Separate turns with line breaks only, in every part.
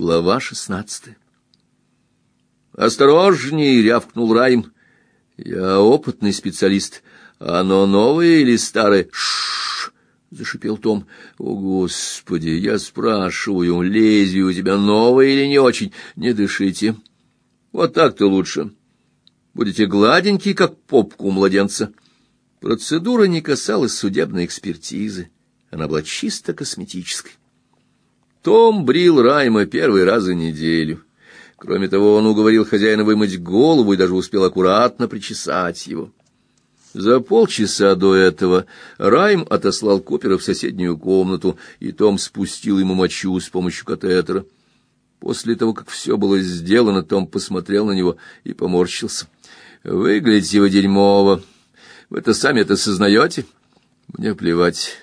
Глава шестнадцатая. «Осторожней!» — рявкнул Райм. «Я опытный специалист. Оно новое или старое?» «Ш-ш-ш!» — зашипел Том. «О, Господи! Я спрашиваю, лезвие у тебя новое или не очень? Не дышите. Вот так-то лучше. Будете гладенький, как попку у младенца». Процедура не касалась судебной экспертизы. Она была чисто косметической. Том брил Райма первый раз за неделю. Кроме того, он уговорил хозяина вымыть голову и даже успел аккуратно причесать его. За полчаса до этого Райм отослал Купера в соседнюю комнату, и Том спустил ему мочу с помощью катетера. После того, как все было сделано, Том посмотрел на него и поморщился. «Выглядите вы дерьмово. Вы-то сами это сознаете?» «Мне плевать.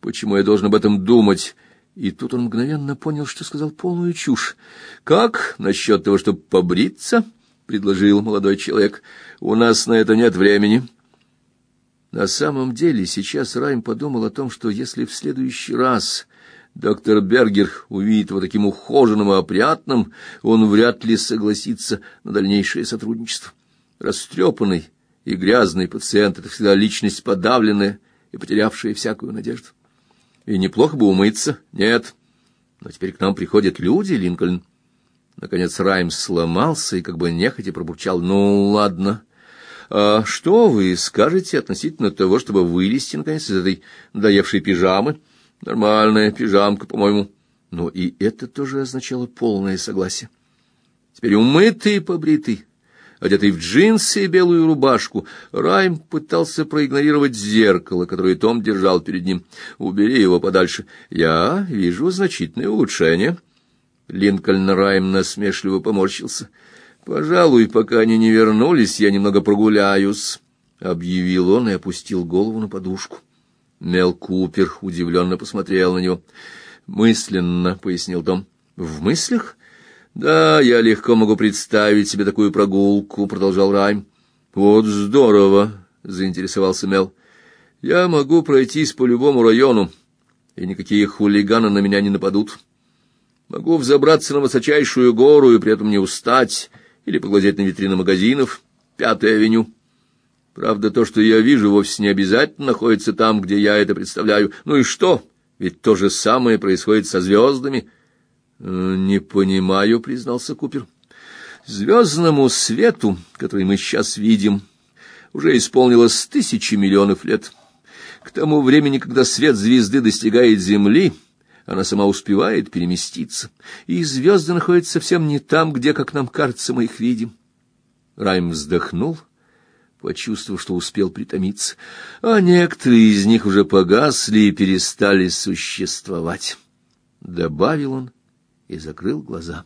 Почему я должен об этом думать?» И тут он мгновенно понял, что сказал полную чушь. «Как насчет того, чтобы побриться?» — предложил молодой человек. «У нас на это нет времени». На самом деле сейчас Райм подумал о том, что если в следующий раз доктор Бергер увидит его таким ухоженным и опрятным, он вряд ли согласится на дальнейшее сотрудничество. Растрепанный и грязный пациент — это всегда личность подавленная и потерявшая всякую надежду. И неплохо бы умыться. Нет. Но теперь к нам приходят люди, Линкольн. Наконец Раймс сломался и как бы нехотя пробурчал. Ну, ладно. А что вы скажете относительно того, чтобы вылезти, наконец, из этой надоевшей пижамы? Нормальная пижамка, по-моему. Но и это тоже означало полное согласие. Теперь умытый и побритый, одетый в джинсы и белую рубашку, Райм пытался проигнорировать зеркало, которое Том держал перед ним. «Убери его подальше. Я вижу значительное улучшение». Линкольн Райм насмешливо поморщился. «Пожалуй, пока они не вернулись, я немного прогуляюсь», — объявил он и опустил голову на подушку. Мел Купер удивленно посмотрел на него. «Мысленно», — пояснил Том. «В мыслях?» Да, я легко могу представить себе такую прогулку, продолжал Райм. Вот здорово, заинтересовался Мел. Я могу пройтись по любому району, и никакие хулиганы на меня не нападут. Могу взобраться на высочайшую гору и при этом не устать, или поглазеть на витрины магазинов, Пятая авеню. Правда, то, что я вижу, вовсе не обязательно находится там, где я это представляю. Ну и что? Ведь то же самое происходит со звездами — «Не понимаю», — признался Купер. «Звездному свету, который мы сейчас видим, уже исполнилось тысячи миллионов лет. К тому времени, когда свет звезды достигает Земли, она сама успевает переместиться, и звезды находятся совсем не там, где, как нам кажется, мы их видим». Райм вздохнул, почувствовав, что успел притомиться, а некоторые из них уже погасли и перестали существовать. Добавил он и закрыл глаза.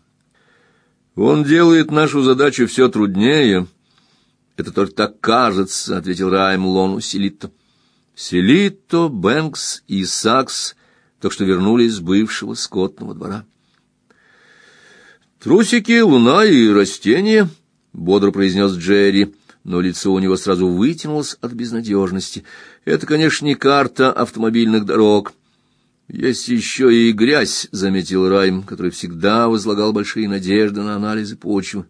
Он делает нашу задачу все труднее. Это только так кажется, ответил Райм Лону Селитто. Селитто, Бэнкс и Сакс только что вернулись с бывшего скотного двора. Трусики, луна и растения, бодро произнес Джерри, но лицо у него сразу вытянулось от безнадежности. Это, конечно, не карта автомобильных дорог. Есть еще и грязь, заметил Райм, который всегда возлагал большие надежды на анализы почвы.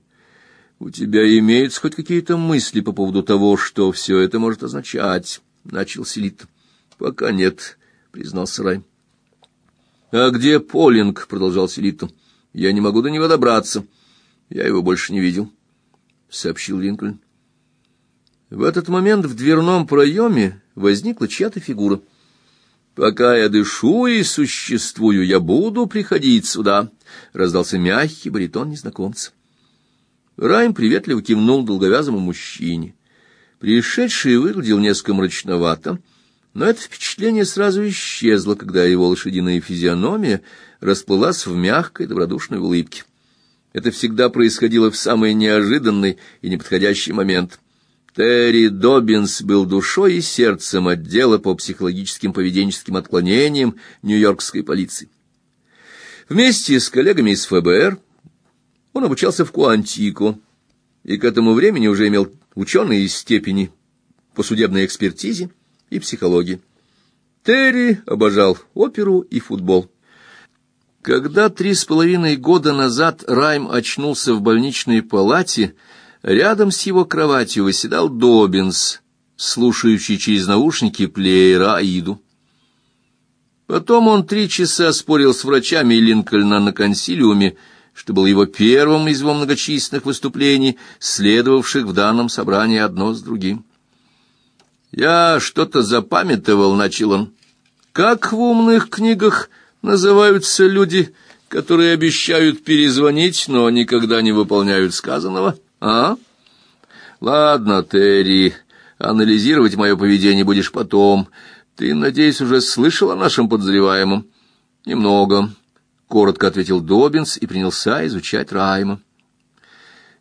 У тебя имеются хоть какие-то мысли по поводу того, что все это может означать, начал Селит. Пока нет, признался Райм. А где Полинг? продолжал Селит. Я не могу до него добраться. Я его больше не видел, сообщил Линкольн. В этот момент в дверном проеме возникла чья-то фигура. Пока я дышу и существую, я буду приходить сюда, раздался мягкий баритон незнакомца. Райм приветливо кивнул долговязому мужчине. Пришедший выглядел несколько мрачновато, но это впечатление сразу исчезло, когда его лошадиная физиономия расплылась в мягкой добродушной улыбке. Это всегда происходило в самый неожиданный и неподходящий момент. Терри Добинс был душой и сердцем отдела по психологическим поведенческим отклонениям Нью-Йоркской полиции. Вместе с коллегами из ФБР он обучался в Куантико и к этому времени уже имел ученые степени по судебной экспертизе и психологии. Терри обожал оперу и футбол. Когда три с половиной года назад Райм очнулся в больничной палате, рядом с его кроватью восседал Добинс, слушающий через наушники плеера Аиду. Потом он три часа спорил с врачами Линкольна на консилиуме, что было его первым из его многочисленных выступлений, следовавших в данном собрании одно с другим. «Я что-то запамятовал», — начал он. «Как в умных книгах называются люди, которые обещают перезвонить, но никогда не выполняют сказанного, а? Ладно, Терри, анализировать мое поведение будешь потом». Ты, надеюсь, уже слышал о нашем подозреваемом? Немного, коротко ответил Добинс и принялся изучать Райма.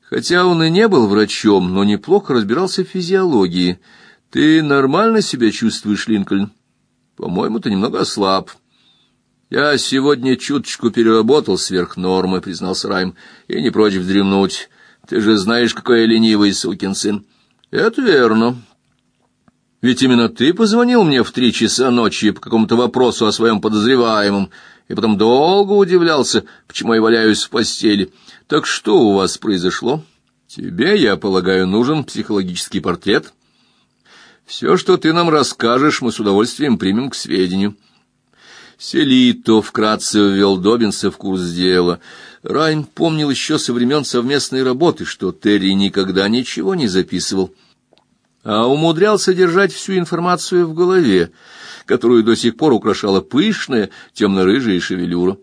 Хотя он и не был врачом, но неплохо разбирался в физиологии. Ты нормально себя чувствуешь, Линкольн? По-моему, ты немного ослаб. Я сегодня чуточку переработал сверх нормы, признался Райм, и не прочь вздремнуть. Ты же знаешь, какой я ленивый сукин сын. Это верно, ведь именно ты позвонил мне в три часа ночи по какому-то вопросу о своем подозреваемом, и потом долго удивлялся, почему я валяюсь в постели. Так что у вас произошло? Тебе, я полагаю, нужен психологический портрет? Все, что ты нам расскажешь, мы с удовольствием примем к сведению. Селито вкратце ввел Добинса в курс дела. Райм помнил еще со времен совместной работы, что Терри никогда ничего не записывал а умудрялся держать всю информацию в голове, которую до сих пор украшала пышная темно-рыжая шевелюра.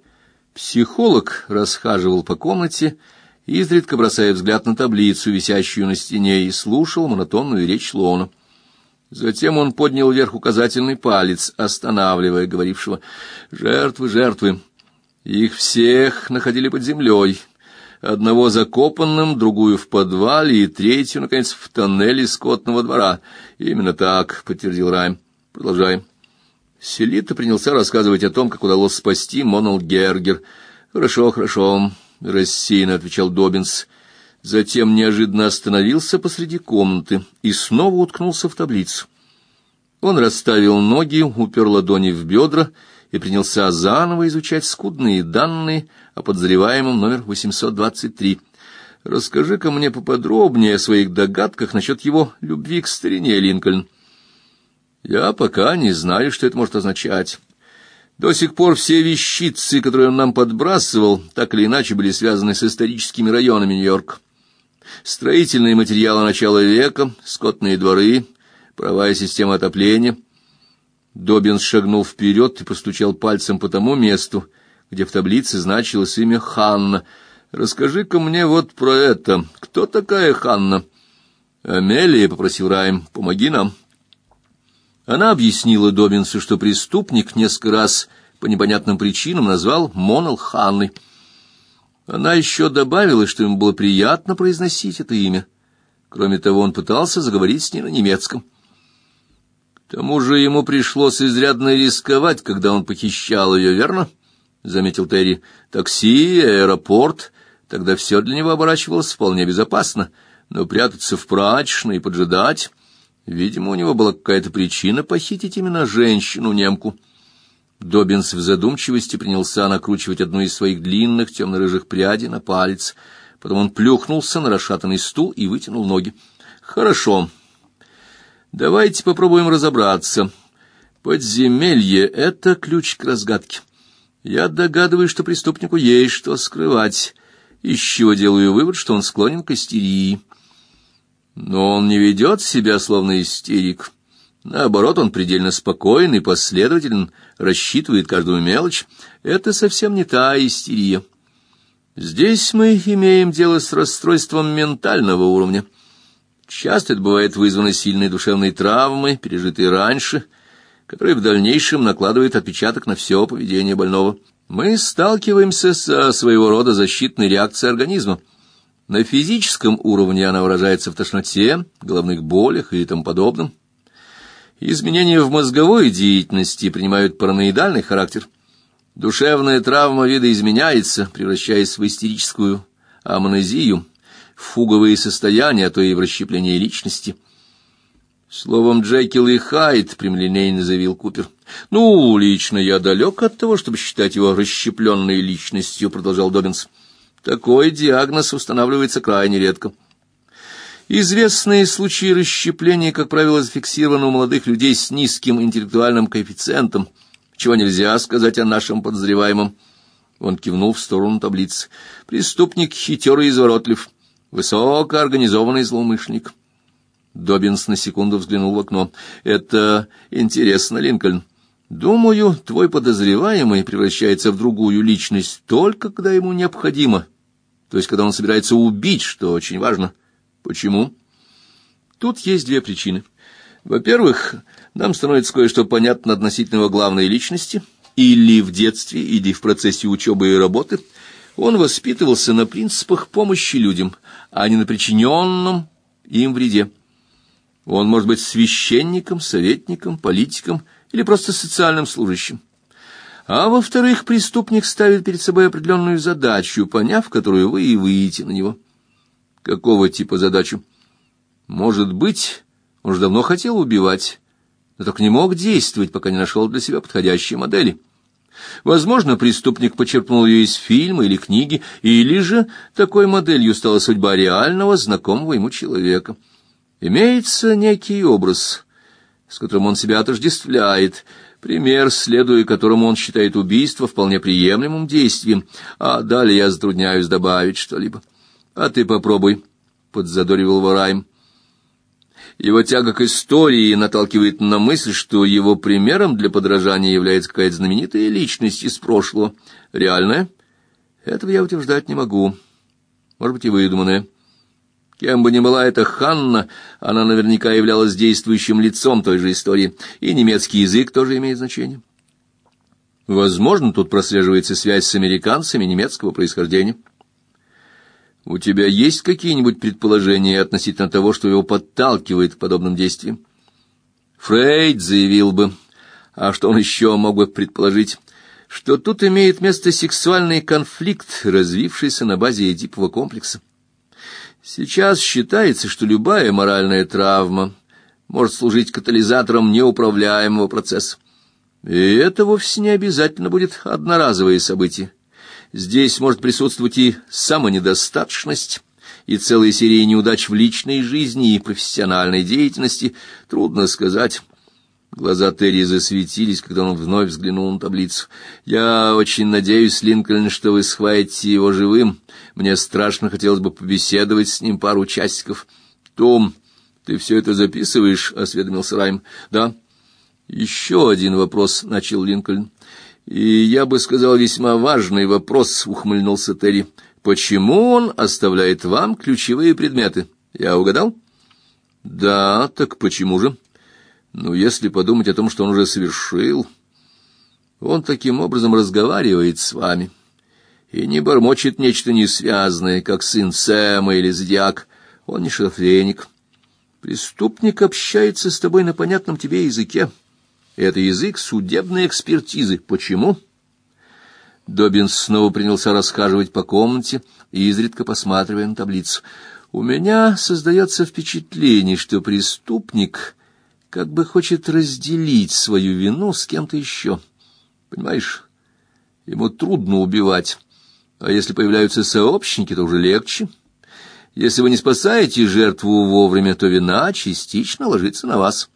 Психолог расхаживал по комнате, изредка бросая взгляд на таблицу, висящую на стене, и слушал монотонную речь Лона. Затем он поднял вверх указательный палец, останавливая говорившего «Жертвы, жертвы! Их всех находили под землей, одного закопанным, другую в подвале и третью, наконец, в тоннеле скотного двора. Именно так, подтвердил Райм. Продолжаем. Селита принялся рассказывать о том, как удалось спасти Монал Гергер. Хорошо, хорошо, рассеянно отвечал Добинс. Затем неожиданно остановился посреди комнаты и снова уткнулся в таблицу. Он расставил ноги, упер ладони в бедра и принялся заново изучать скудные данные о подозреваемом номер 823. Расскажи-ка мне поподробнее о своих догадках насчет его любви к старине, Линкольн. Я пока не знаю, что это может означать. До сих пор все вещицы, которые он нам подбрасывал, так или иначе были связаны с историческими районами Нью-Йорка. Строительные материалы начала века, скотные дворы, паровая система отопления — Добин шагнул вперед и постучал пальцем по тому месту, где в таблице значилось имя Ханна. «Расскажи-ка мне вот про это. Кто такая Ханна?» «Амелия», — попросил Райм, — «помоги нам». Она объяснила Добинсу, что преступник несколько раз по непонятным причинам назвал Монал Ханной. Она еще добавила, что ему было приятно произносить это имя. Кроме того, он пытался заговорить с ней на немецком. К тому же ему пришлось изрядно рисковать, когда он похищал ее, верно? — заметил Терри. — Такси, аэропорт. Тогда все для него оборачивалось вполне безопасно. Но прятаться в прачечной и поджидать... Видимо, у него была какая-то причина похитить именно женщину-немку. Добинс в задумчивости принялся накручивать одну из своих длинных темно-рыжих прядей на палец. Потом он плюхнулся на расшатанный стул и вытянул ноги. «Хорошо», Давайте попробуем разобраться. Подземелье — это ключ к разгадке. Я догадываюсь, что преступнику есть что скрывать, из чего делаю вывод, что он склонен к истерии. Но он не ведет себя словно истерик. Наоборот, он предельно спокоен и последователен, рассчитывает каждую мелочь. Это совсем не та истерия. Здесь мы имеем дело с расстройством ментального уровня. Часто это бывает вызвано сильной душевной травмой, пережитой раньше, которая в дальнейшем накладывает отпечаток на все поведение больного. Мы сталкиваемся со своего рода защитной реакцией организма. На физическом уровне она выражается в тошноте, головных болях и тому подобном. Изменения в мозговой деятельности принимают параноидальный характер. Душевная травма вида изменяется, превращаясь в истерическую амнезию, фуговые состояния, а то и в расщеплении личности. Словом, Джекил и Хайд, прямолинейно заявил Купер. Ну, лично я далек от того, чтобы считать его расщепленной личностью, продолжал Добинс. Такой диагноз устанавливается крайне редко. Известные случаи расщепления, как правило, зафиксированы у молодых людей с низким интеллектуальным коэффициентом, чего нельзя сказать о нашем подозреваемом. Он кивнул в сторону таблицы. Преступник хитер и изворотлив, высокоорганизованный злоумышленник. Добинс на секунду взглянул в окно. «Это интересно, Линкольн. Думаю, твой подозреваемый превращается в другую личность только когда ему необходимо, то есть когда он собирается убить, что очень важно. Почему?» Тут есть две причины. Во-первых, нам становится кое-что понятно относительно его главной личности, или в детстве, или в процессе учебы и работы. Он воспитывался на принципах помощи людям, а не на причиненном им вреде. Он может быть священником, советником, политиком или просто социальным служащим. А во-вторых, преступник ставит перед собой определенную задачу, поняв которую вы и выйдете на него. Какого типа задачу? Может быть, он же давно хотел убивать, но только не мог действовать, пока не нашел для себя подходящей модели. Возможно, преступник почерпнул ее из фильма или книги, или же такой моделью стала судьба реального, знакомого ему человека. Имеется некий образ, с которым он себя отождествляет, пример, следуя которому он считает убийство вполне приемлемым действием, а далее я затрудняюсь добавить что-либо. А ты попробуй, — подзадоривал Варайм. Его тяга к истории наталкивает на мысль, что его примером для подражания является какая-то знаменитая личность из прошлого. Реальная? Этого я утверждать не могу. Может быть, и выдуманная. Кем бы ни была эта Ханна, она наверняка являлась действующим лицом той же истории, и немецкий язык тоже имеет значение. Возможно, тут прослеживается связь с американцами немецкого происхождения. У тебя есть какие-нибудь предположения относительно того, что его подталкивает к подобным действиям? Фрейд заявил бы, а что он еще мог бы предположить, что тут имеет место сексуальный конфликт, развившийся на базе эдипового комплекса. Сейчас считается, что любая моральная травма может служить катализатором неуправляемого процесса. И это вовсе не обязательно будет одноразовое событие. Здесь может присутствовать и самонедостаточность, и целая серия неудач в личной жизни и профессиональной деятельности, трудно сказать. Глаза Терри засветились, когда он вновь взглянул на таблицу. «Я очень надеюсь, Линкольн, что вы схватите его живым. Мне страшно хотелось бы побеседовать с ним пару часиков». «Том, ты все это записываешь?» — осведомился Райм. «Да». «Еще один вопрос», — начал Линкольн. «И я бы сказал, весьма важный вопрос», — ухмыльнулся Терри. «Почему он оставляет вам ключевые предметы? Я угадал?» «Да, так почему же?» Ну, если подумать о том, что он уже совершил, он таким образом разговаривает с вами и не бормочет нечто несвязное, как сын Сэма или Зодиак. Он не шизофреник. Преступник общается с тобой на понятном тебе языке. Это язык судебной экспертизы. Почему? Добинс снова принялся расхаживать по комнате, изредка посматривая на таблицу. У меня создается впечатление, что преступник как бы хочет разделить свою вину с кем-то еще. Понимаешь, ему трудно убивать, а если появляются сообщники, то уже легче. Если вы не спасаете жертву вовремя, то вина частично ложится на вас.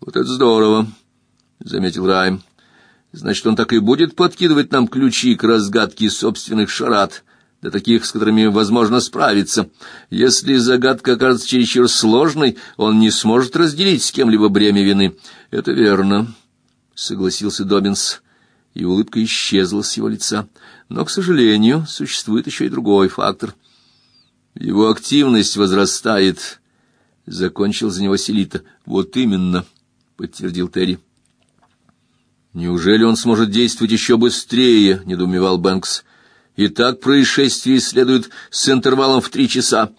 Вот это здорово, заметил Райм. Значит, он так и будет подкидывать нам ключи к разгадке собственных шарат для таких, с которыми возможно справиться. Если загадка окажется чересчур сложной, он не сможет разделить с кем-либо бремя вины. Это верно, согласился Добинс, и улыбка исчезла с его лица. Но, к сожалению, существует еще и другой фактор. Его активность возрастает, закончил за него Селита. Вот именно, подтвердил Терри. Неужели он сможет действовать еще быстрее, недоумевал Бэнкс. И так происшествие следует с интервалом в три часа.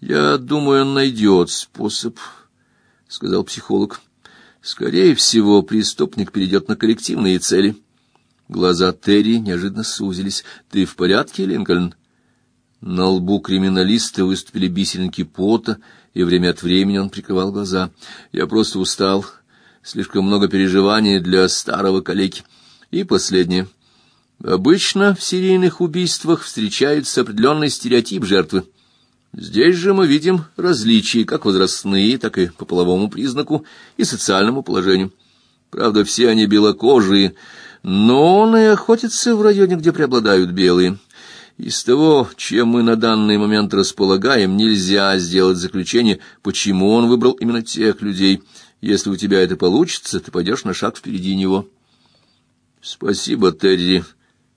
Я думаю, он найдет способ, сказал психолог. Скорее всего, преступник перейдет на коллективные цели. Глаза Терри неожиданно сузились. Ты в порядке, Линкольн? На лбу криминалиста выступили бисеринки пота, и время от времени он прикрывал глаза. Я просто устал. Слишком много переживаний для старого калеки. И последнее. Обычно в серийных убийствах встречается определенный стереотип жертвы. Здесь же мы видим различия как возрастные, так и по половому признаку и социальному положению. Правда, все они белокожие, но он и охотится в районе, где преобладают белые. Из того, чем мы на данный момент располагаем, нельзя сделать заключение, почему он выбрал именно тех людей. Если у тебя это получится, ты пойдешь на шаг впереди него. Спасибо, Терри,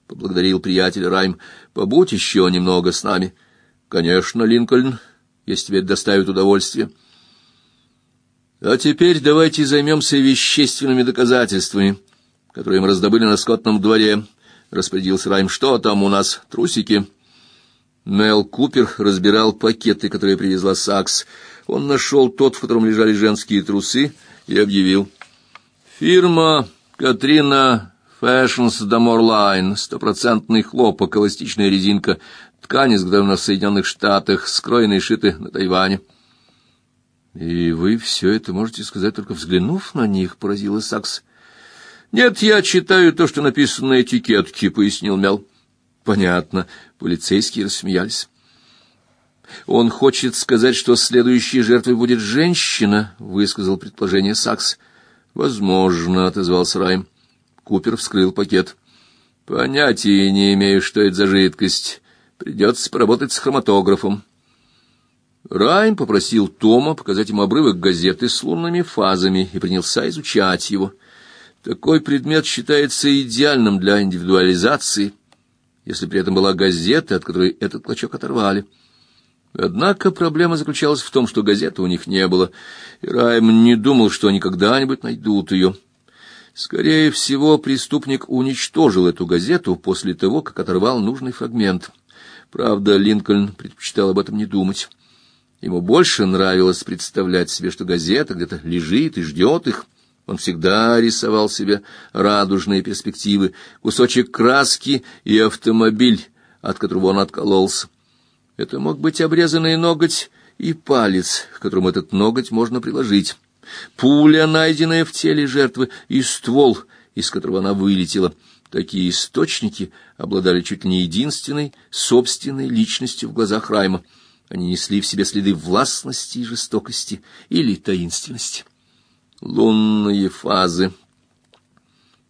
поблагодарил приятель Райм. Побудь еще немного с нами. Конечно, Линкольн, если тебе это доставит удовольствие. А теперь давайте займемся вещественными доказательствами, которые мы раздобыли на скотном дворе распорядился Райм. Что там у нас? Трусики? Мел Купер разбирал пакеты, которые привезла Сакс. Он нашел тот, в котором лежали женские трусы, и объявил: "Фирма Katrina Fashions D'Amore Line, стопроцентный хлопок, эластичная резинка, ткань изготовлена в Соединенных Штатах, скроены и сшиты на Тайване". И вы все это можете сказать только взглянув на них, поразилась Сакс. Нет, я читаю то, что написано на этикетке, пояснил Мел. Понятно, полицейские рассмеялись. Он хочет сказать, что следующей жертвой будет женщина, высказал предположение Сакс. Возможно, отозвался Райм. Купер вскрыл пакет. Понятия не имею, что это за жидкость. Придется поработать с хроматографом. Райм попросил Тома показать ему обрывок газеты с лунными фазами и принялся изучать его. Такой предмет считается идеальным для индивидуализации, если при этом была газета, от которой этот клочок оторвали. Однако проблема заключалась в том, что газеты у них не было, и Райм не думал, что они когда-нибудь найдут ее. Скорее всего, преступник уничтожил эту газету после того, как оторвал нужный фрагмент. Правда, Линкольн предпочитал об этом не думать. Ему больше нравилось представлять себе, что газета где-то лежит и ждет их, он всегда рисовал себе радужные перспективы, кусочек краски и автомобиль, от которого он откололся. Это мог быть обрезанный ноготь и палец, к которому этот ноготь можно приложить. Пуля, найденная в теле жертвы, и ствол, из которого она вылетела. Такие источники обладали чуть ли не единственной собственной личностью в глазах Райма. Они несли в себе следы властности и жестокости или таинственности лунные фазы.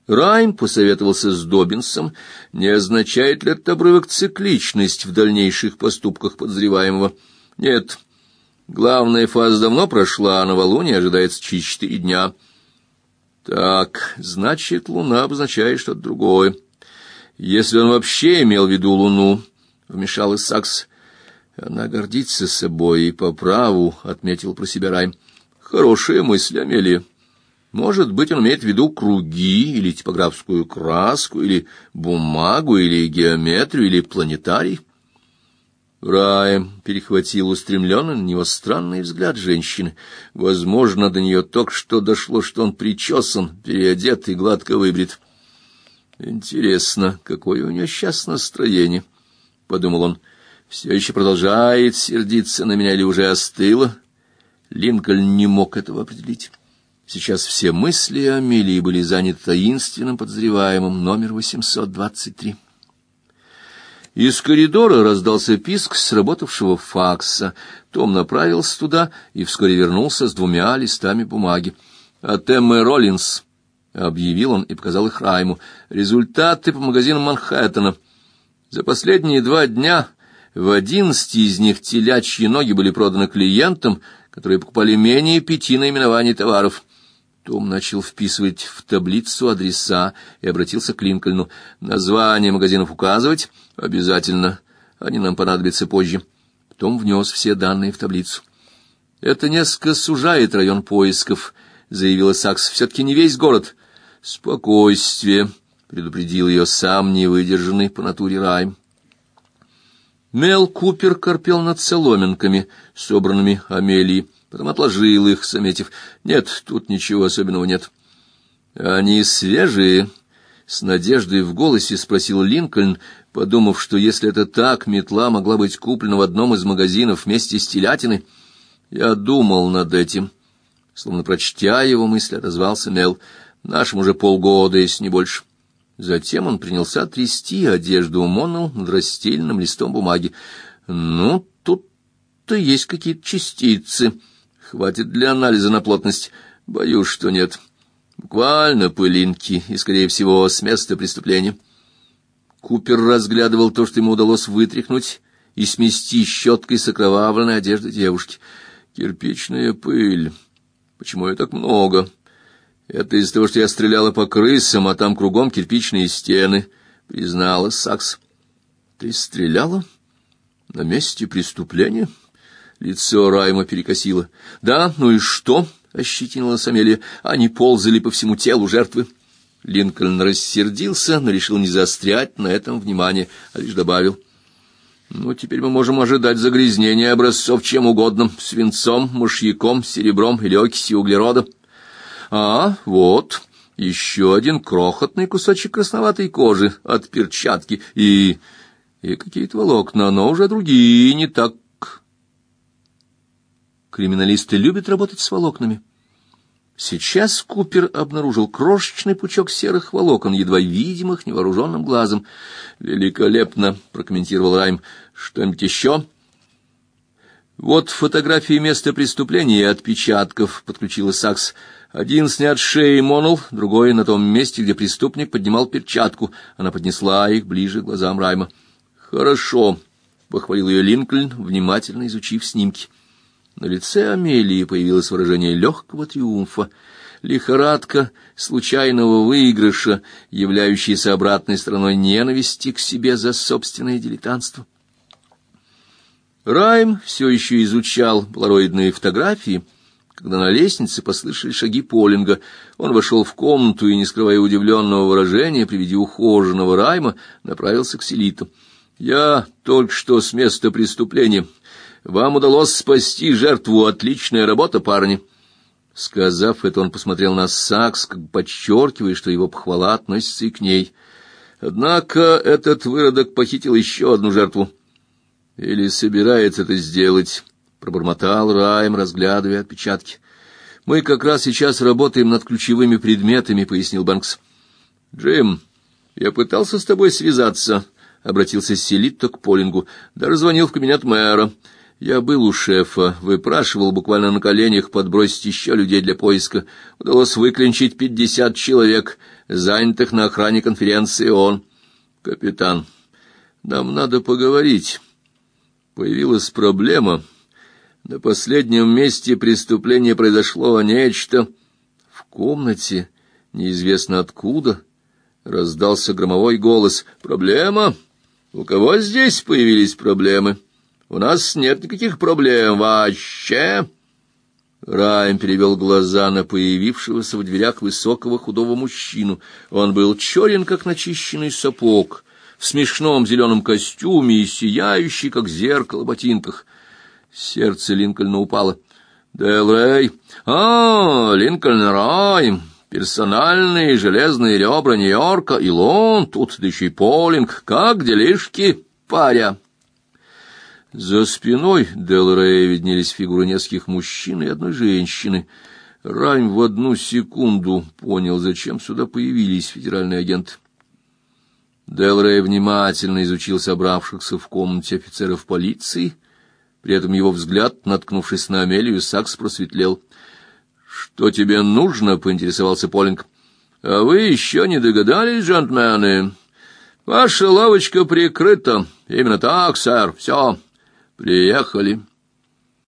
Райм посоветовался с Добинсом, не означает ли этот обрывок цикличность в дальнейших поступках подозреваемого. Нет, главная фаза давно прошла, а новолуние ожидается через четыре дня. Так, значит, луна обозначает что-то другое. Если он вообще имел в виду луну, вмешалась Сакс, она гордится собой и по праву, отметил про себя Райм. Хорошая мысль, Амелия. Может быть, он имеет в виду круги или типографскую краску или бумагу или геометрию или планетарий. Рай перехватил устремленный на него странный взгляд женщины. Возможно, до нее только что дошло, что он причесан, переодет и гладко выбрит. Интересно, какое у нее сейчас настроение, подумал он. Все еще продолжает сердиться на меня или уже остыло? Линкольн не мог этого определить. Сейчас все мысли Амелии были заняты таинственным подозреваемым номер 823. Из коридора раздался писк сработавшего факса. Том направился туда и вскоре вернулся с двумя листами бумаги. «От Эммы Роллинс», — объявил он и показал их Райму, — «результаты по магазинам Манхэттена. За последние два дня в одиннадцати из них телячьи ноги были проданы клиентам, которые покупали менее пяти наименований товаров. Том начал вписывать в таблицу адреса и обратился к Линкольну. «Название магазинов указывать? Обязательно. Они нам понадобятся позже». Том внес все данные в таблицу. «Это несколько сужает район поисков», — заявила Сакс. «Все-таки не весь город». «Спокойствие», — предупредил ее сам невыдержанный по натуре Райм. Мел Купер корпел над соломинками, собранными Амелией, потом отложил их, заметив, нет, тут ничего особенного нет. Они свежие, с надеждой в голосе спросил Линкольн, подумав, что если это так, метла могла быть куплена в одном из магазинов вместе с телятиной. Я думал над этим. Словно прочтя его мысли, отозвался Мел. Нашим уже полгода, если не больше. Затем он принялся трясти одежду Моннелл над расстеленным листом бумаги. «Ну, тут-то есть какие-то частицы. Хватит для анализа на плотность. Боюсь, что нет. Буквально пылинки, и, скорее всего, с места преступления». Купер разглядывал то, что ему удалось вытряхнуть и смести щеткой с окровавленной одежды девушки. «Кирпичная пыль. Почему ее так много?» Это из-за того, что я стреляла по крысам, а там кругом кирпичные стены, признала Сакс. Ты стреляла на месте преступления? Лицо Райма перекосило. Да, ну и что? ощетинила Самелия. Они ползали по всему телу жертвы. Линкольн рассердился, но решил не заострять на этом внимание, а лишь добавил: "Ну, теперь мы можем ожидать загрязнения образцов чем угодно: свинцом, мышьяком, серебром или окисью углерода". А, вот, еще один крохотный кусочек красноватой кожи от перчатки и... и какие-то волокна, но уже другие, не так... Криминалисты любят работать с волокнами. Сейчас Купер обнаружил крошечный пучок серых волокон, едва видимых невооруженным глазом. «Великолепно!» — прокомментировал Райм. «Что-нибудь еще?» «Вот фотографии места преступления и отпечатков», — подключила Сакс. Один снят с шеи Монул, другой на том месте, где преступник поднимал перчатку. Она поднесла их ближе к глазам Райма. «Хорошо», — похвалил ее Линкольн, внимательно изучив снимки. На лице Амелии появилось выражение легкого триумфа. Лихорадка случайного выигрыша, являющаяся обратной стороной ненависти к себе за собственное дилетантство. Райм все еще изучал полароидные фотографии, когда на лестнице послышались шаги Полинга, он вошел в комнату и, не скрывая удивленного выражения при виде ухоженного Райма, направился к Селиту. «Я только что с места преступления. Вам удалось спасти жертву. Отличная работа, парни». Сказав это, он посмотрел на Сакс, как бы подчеркивая, что его похвала относится и к ней. Однако этот выродок похитил еще одну жертву. Или собирается это сделать пробормотал Райм, разглядывая отпечатки. Мы как раз сейчас работаем над ключевыми предметами, пояснил Банкс. Джим, я пытался с тобой связаться, обратился Селитто к Полингу. Даже звонил в кабинет мэра. Я был у шефа, выпрашивал буквально на коленях подбросить еще людей для поиска. Удалось выклинчить пятьдесят человек, занятых на охране конференции ООН. Капитан, нам надо поговорить. Появилась проблема. На последнем месте преступления произошло нечто. В комнате, неизвестно откуда, раздался громовой голос. «Проблема? У кого здесь появились проблемы? У нас нет никаких проблем вообще!» Райм перевел глаза на появившегося в дверях высокого худого мужчину. Он был черен, как начищенный сапог, в смешном зеленом костюме и сияющий, как зеркало, ботинках. Сердце Линкольна упало. Дэл Рэй. А, Линкольн Рай. Персональные железные ребра Нью-Йорка. И Лон. Тут да еще и Полинг. Как делишки, паря? За спиной Дэл Рэя виднелись фигуры нескольких мужчин и одной женщины. Райм в одну секунду понял, зачем сюда появились федеральные агенты. Дэл Рэй внимательно изучил собравшихся в комнате офицеров полиции при этом его взгляд, наткнувшись на Амелию, Сакс просветлел. «Что тебе нужно?» — поинтересовался Полинг. «А вы еще не догадались, джентльмены? Ваша лавочка прикрыта. Именно так, сэр. Все, приехали».